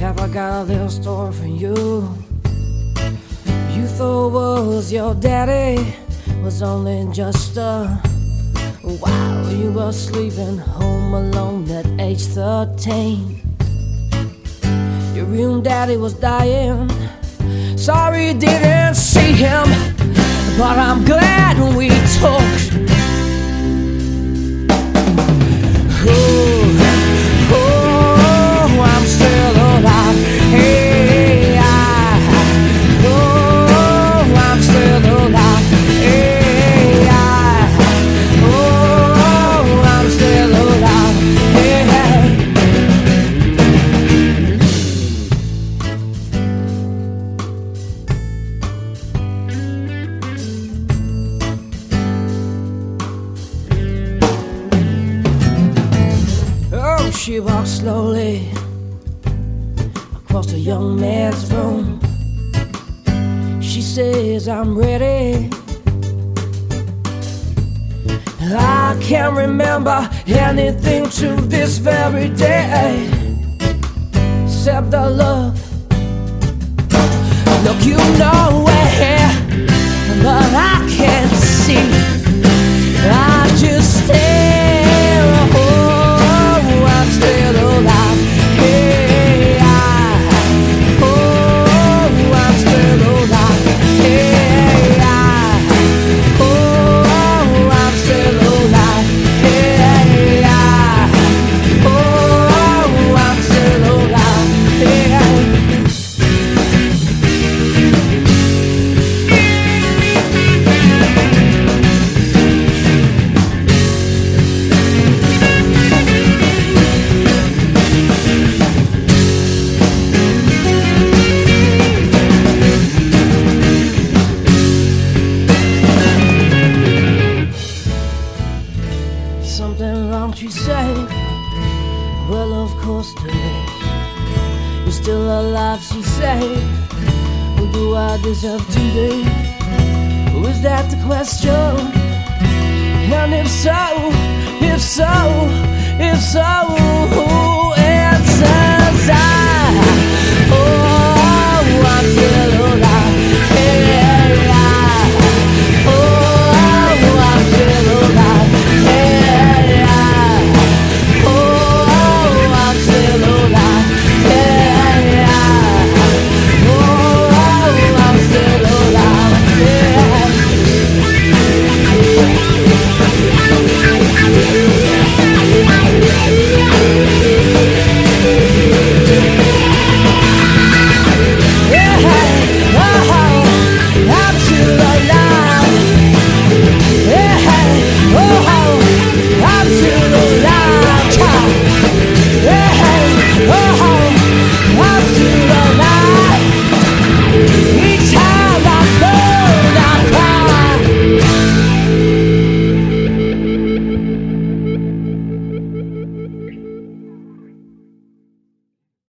got a little story for you. You thought was your daddy was only just a while you were sleeping home alone at age 13. Your real daddy was dying. Sorry didn't see him, but I'm glad we talked. She walked slowly across the young man's room. She says, I'm ready. I can't remember anything to this very day except the love. Look, you know where, but I can't see. She. Well, of course there is. You're still alive, she said. Who do I deserve to be? Was that the question? And if so, if so, if so, who?